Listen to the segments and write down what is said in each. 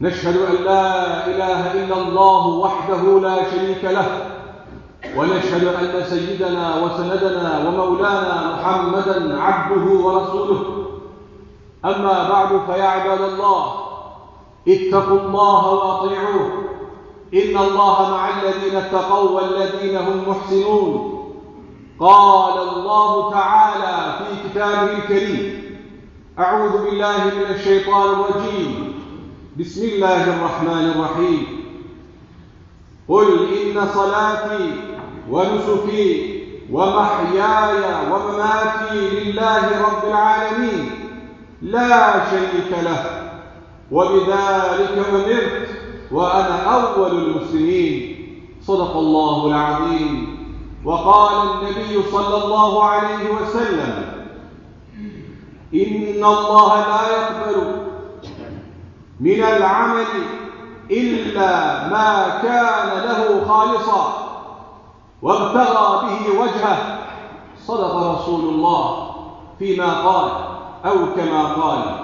نشهد أن لا إله إلا الله وحده لا شريك له ونشهد أن سيدنا وسندنا ومولانا محمدا عبده ورسوله. أما بعد فيا عباد الله اتقوا الله وأطيعوه. إن الله مع الذين اتقوا والذين هم محسنون. قال الله تعالى في كتابه الكريم أعوذ بالله من الشيطان الرجيم. بسم الله الرحمن الرحيم. قل إن صلاتي ونسكي ومحياي ومماتي لله رب العالمين. لا شريك له. وبذلك أمرت وأنا أول المسلمين. صدق الله العظيم. وقال النبي صلى الله عليه وسلم إن الله لا يقبل من العمل إلا ما كان له خالصا وابتغى به وجهه صدق رسول الله فيما قال أو كما قال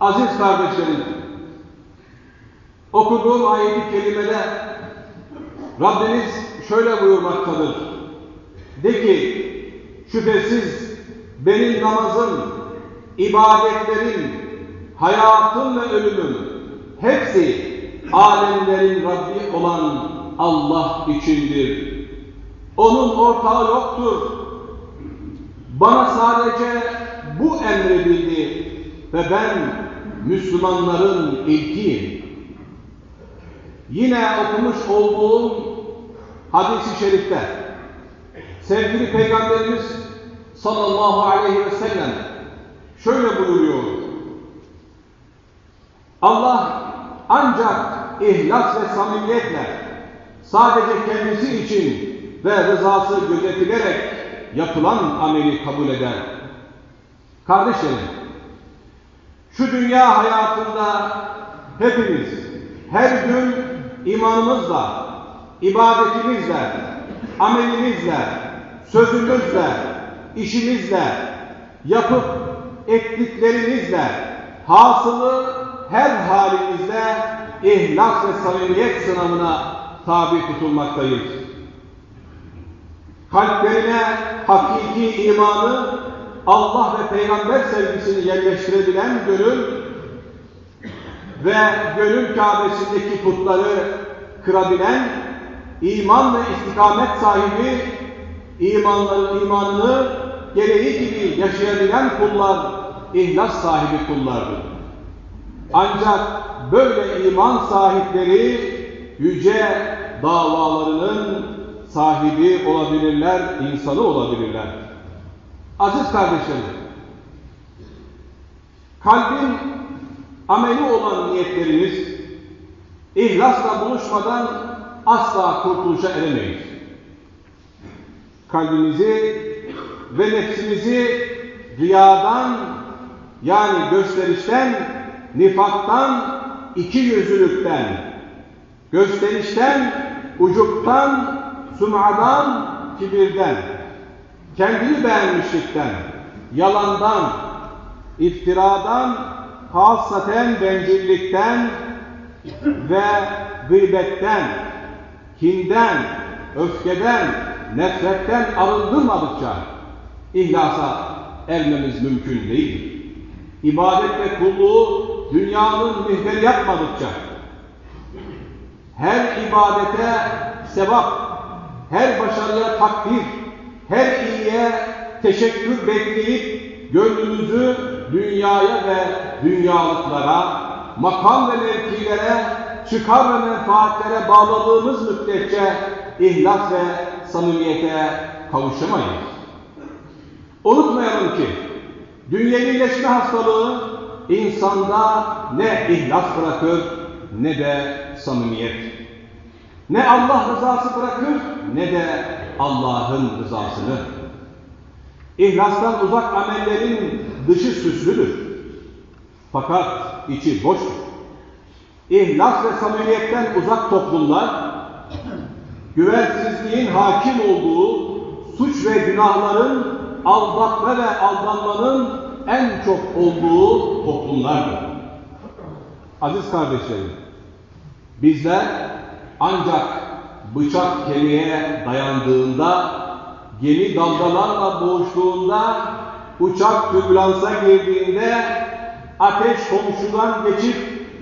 Aziz kardeşlerim, okuduğum ayet-i kerimede Rabbimiz şöyle buyurmaktadır. De ki, şüphesiz benim namazım, ibadetlerim, hayatım ve ölümüm hepsi alemlerin Rabbi olan Allah içindir. Onun ortağı yoktur. Bana sadece bu emredildi ve ben Müslümanların ilkiyim. Yine okumuş olduğum hadis-i şerifte sevgili Peygamberimiz sallallahu aleyhi ve sellem şöyle buyuruyor. Allah ancak ihlas ve samimiyetle sadece kendisi için ve rızası gözetilerek yapılan ameli kabul eder. Kardeşlerim, şu dünya hayatında hepimiz her gün imanımızla, ibadetimizle, amelimizle, sözümüzle, işimizle, yapıp ettiklerimizle, hasılı her halimizde ihlas ve samimiyet sınavına tabi tutulmaktayız. Kalplerine hakiki imanı, Allah ve Peygamber sevgisini yerleştirebilen gönül ve gönül Kabe'sindeki putları kırabilen iman ve istikamet sahibi imanların imanını gereği gibi yaşayabilen kullar ihlas sahibi kullardır. Ancak böyle iman sahipleri yüce davalarının sahibi olabilirler, insanı olabilirler. Aziz kardeşlerim, kalbin ameli olan niyetlerimiz ihlasla buluşmadan asla kurtuluşa eremeyiz. Kalbimizi ve nefsimizi riyadan yani gösterişten, nifaktan, iki yüzlülükten, gösterişten, ucuktan, sum'adan, kibirden, kendini beğenmişlikten, yalandan, iftiradan, hasaten bencillikten ve gıybetten, kinden, öfkeden, nefretten arındırmadıkça ihlasa ermemiz mümkün değil. İbadet ve kulluğu dünyanın mihveri yapmadıkça her ibadete sevap, her başarıya takdir, her iyiye teşekkür bekleyip gönlümüzü dünyaya ve dünyalıklara, makam ve mevkilere, çıkar ve menfaatlere bağladığımız müddetçe ihlas ve samimiyete kavuşamayız. Unutmayalım ki dünyevileşme hastalığı insanda ne ihlas bırakır ne de samimiyet. Ne Allah rızası bırakır ne de Allah'ın rızasını. İhlastan uzak amellerin dışı süslüdür. Fakat içi boştur. İhlas ve samimiyetten uzak toplumlar, güvensizliğin hakim olduğu suç ve günahların aldatma ve aldanmanın en çok olduğu toplumlardır. Aziz kardeşlerim, bizler ancak bıçak kemiğe dayandığında, gemi dalgalarla boğuştuğunda, uçak türbülansa girdiğinde, ateş komşudan geçip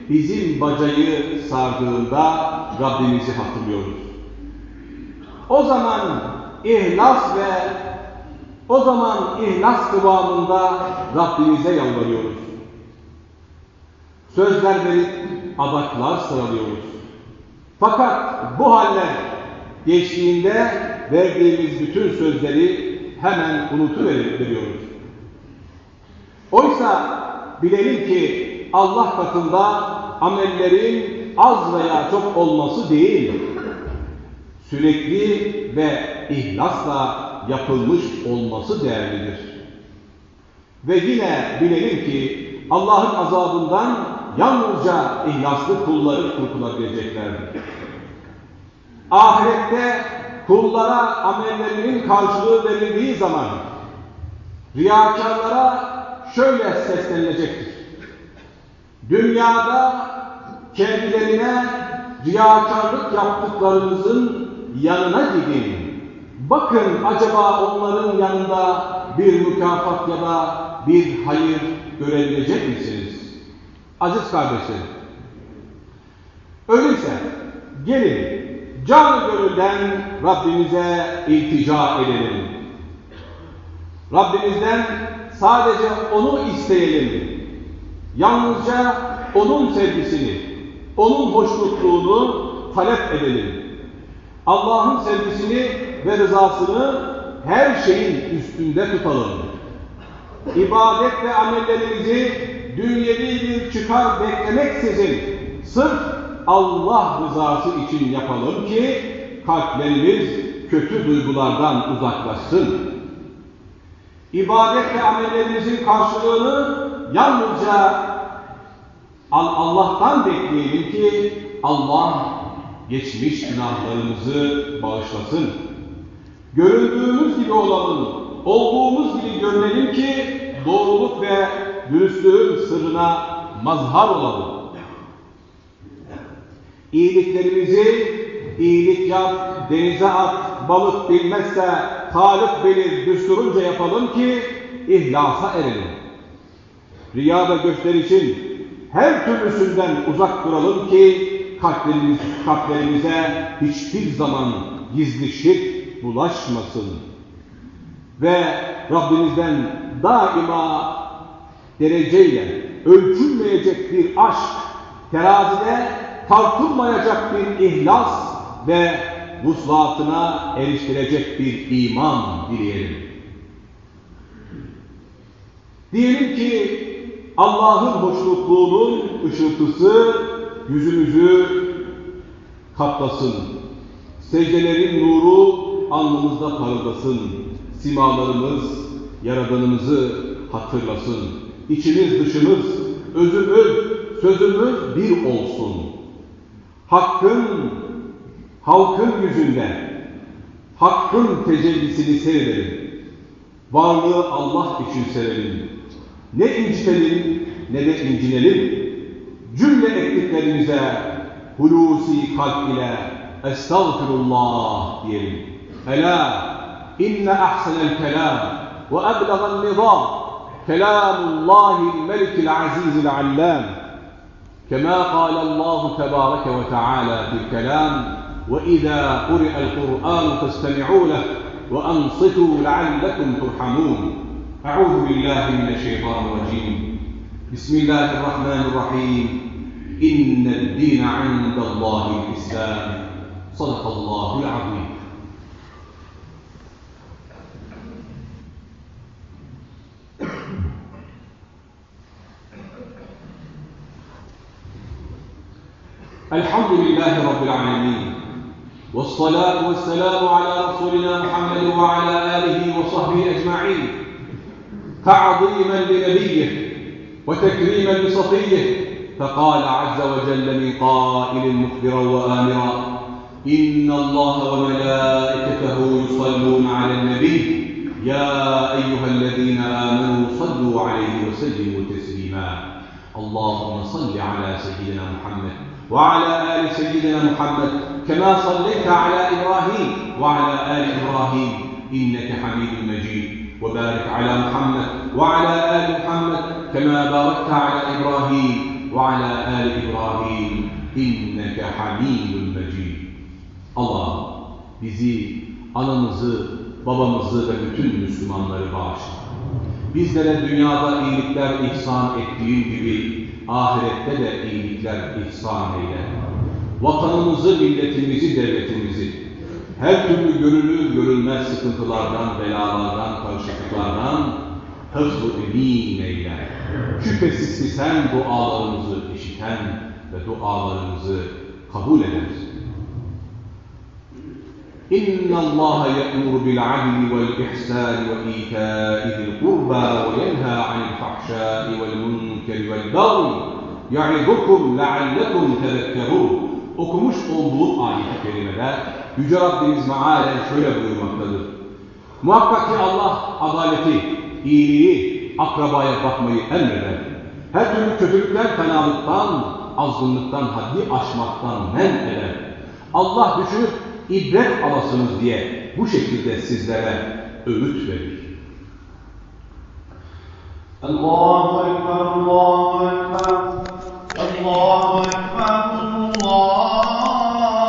bizim bacayı sardığında Rabbimizi hatırlıyoruz. O zaman ihlas ve o zaman ihlas kıvamında Rabbimize yalvarıyoruz. Sözler verip adaklar sıralıyoruz. Fakat bu haller geçtiğinde verdiğimiz bütün sözleri hemen unutuveriyoruz. Oysa bilelim ki Allah katında amellerin az veya çok olması değil, sürekli ve ihlasla yapılmış olması değerlidir. Ve yine bilelim ki Allah'ın azabından yalnızca ihlaslı kulları kurtulabileceklerdir. Ahirette kullara amellerinin karşılığı verildiği zaman riyakarlara şöyle seslenilecektir. Dünyada kendilerine riyakarlık yaptıklarınızın yanına gidin. Bakın acaba onların yanında bir mükafat ya da bir hayır görebilecek misiniz? Aziz kardeşlerim, öyleyse gelin can gönülden Rabbimize iltica edelim. Rabbimizden sadece onu isteyelim. Yalnızca onun sevgisini, onun hoşnutluğunu talep edelim. Allah'ın sevgisini ve rızasını her şeyin üstünde tutalım. İbadet ve amellerimizi dünyevi bir çıkar beklemeksizin sırf Allah rızası için yapalım ki kalplerimiz kötü duygulardan uzaklaşsın. İbadet ve amellerimizin karşılığını yalnızca Allah'tan bekleyelim ki Allah geçmiş günahlarımızı bağışlasın. Göründüğümüz gibi olalım, olduğumuz gibi görünelim ki doğruluk ve dürüstlüğün sırrına mazhar olalım. İyiliklerimizi iyilik yap, denize at, balık bilmezse Halık bilir düsturunca yapalım ki ihlasa erelim. Riya ve gösterişin her türlüsünden uzak duralım ki kalplerimiz, kalplerimize hiçbir zaman gizli şirk bulaşmasın. Ve Rabbimizden daima dereceyle ölçülmeyecek bir aşk, terazide tartılmayacak bir ihlas ve vuslatına eriştirecek bir iman dileyelim. Diyelim ki Allah'ın hoşnutluğunun ışıltısı yüzümüzü kaplasın. Secdelerin nuru alnımızda parıldasın. Simalarımız Yaradanımızı hatırlasın. İçimiz dışımız, özümüz, sözümüz bir olsun. Hakkın, halkın yüzünde, hakkın tecellisini seyredelim. Varlığı Allah için sevelim. Ne incitelim ne de incinelim. Cümle ettiklerimize hulusi kalp ile estağfirullah diyelim. Ela inne ahsenel kelam ve eblegan nizam kelamullahil melikil azizil allam كما قال الله تبارك وتعالى في الكلام وإذا قرئ القرآن فاستمعوا له وأنصتوا لعلكم ترحمون. أعوذ بالله من الشيطان الرجيم. بسم الله الرحمن الرحيم. إن الدين عند الله الإسلام. صدق الله العظيم. الحمد لله رب العالمين. والصلاة والسلام على رسولنا محمد وعلى آله وصحبه أجمعين. تعظيما لنبيه وتكريما لصفيه. فقال عز وجل من قائل مخبرا وآمرا إن الله وملائكته يصلون على النبي. يا أيها الذين آمنوا صلوا عليه وسلموا تسليما. اللهم صل على سيدنا محمد وعلى آل سيدنا محمد كما صليت على إبراهيم وعلى آل إبراهيم إنك حميد مجيد وبارك على محمد وعلى آل محمد كما باركت على إبراهيم وعلى آل إبراهيم إنك حميد مجيد Allah bizi, anamızı, babamızı ve bütün Müslümanları bağışla. Bizlere dünyada iyilikler ihsan ettiğin gibi ahirette de iyilikler ihsan eyle. Vatanımızı, milletimizi, devletimizi her türlü görülür görülmez sıkıntılardan, belalardan, karışıklıklardan hıfz-ı emin eyle. Şüphesiz ki sen dualarımızı işiten ve dualarımızı kabul edersin. إن الله يأمر بالعدل والإحسان وإيتاء ذي القربى وينهى عن الفحشاء والمنكر والبغي يعظكم لعلكم تذكرون Okumuş olduğum ayet-i kerimede Yüce Rabbimiz mealen şöyle buyurmaktadır. Muhakkak ki Allah adaleti, iyiliği, akrabaya bakmayı emreder. Her türlü kötülükler fenalıktan, azgınlıktan, haddi aşmaktan men eder. Allah düşünüp ibret alasınız diye bu şekilde sizlere öğüt verir. Allahu Ekber, Allahu Ekber, Allahu Ekber, Allah.